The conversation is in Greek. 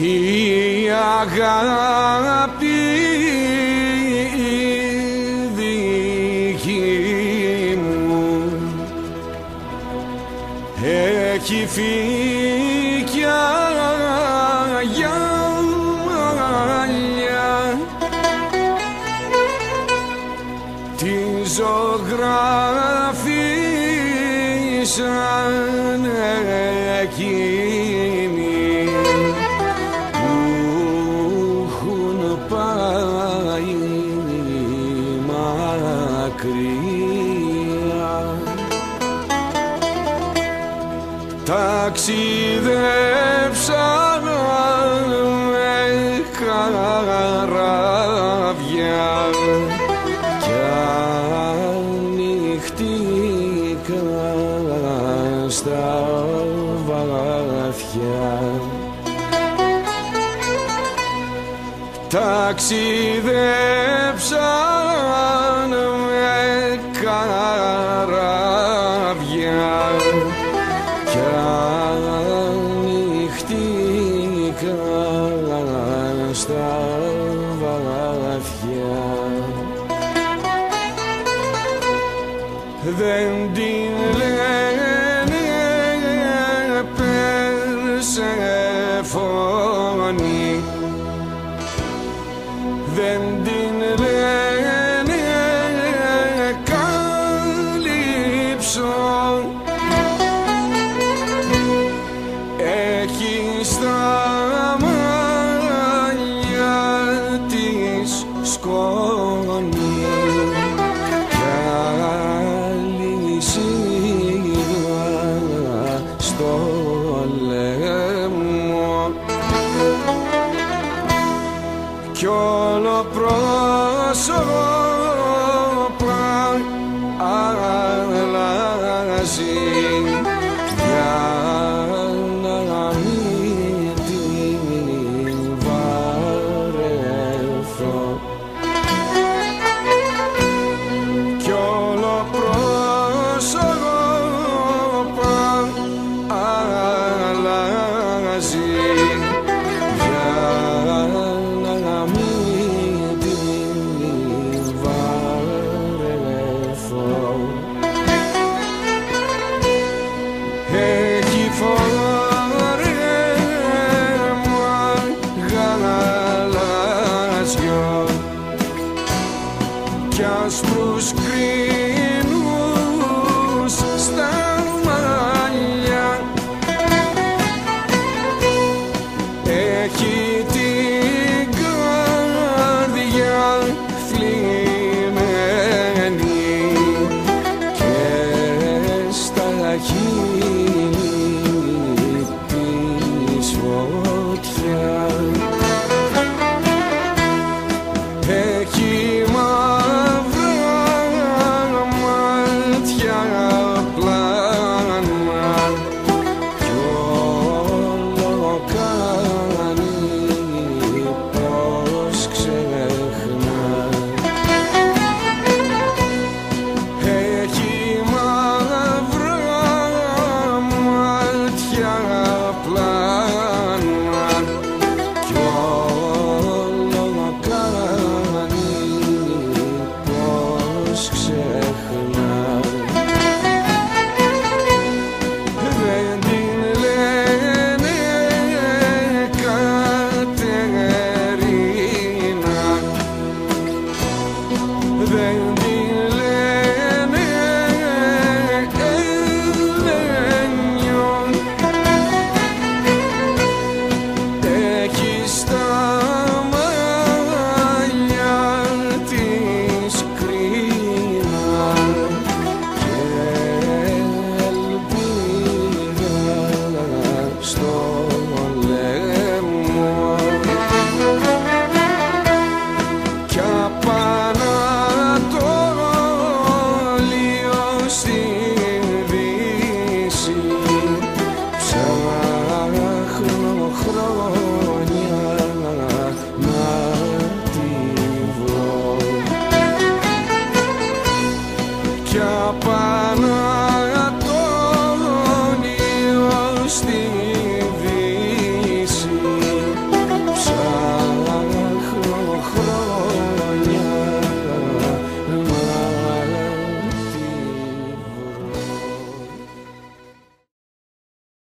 η αγάπη δική μου έχει φύγει κι αγιάλια τη ζωγράφισαν εκείνοι ταξιδέψαν με καράβια κι ανοιχτήκαν στα βαθιά ταξιδέψαν με καράβια ανοιχτήκαν στα βαθιά δεν την κι όλο πρόσωπα κι Europa.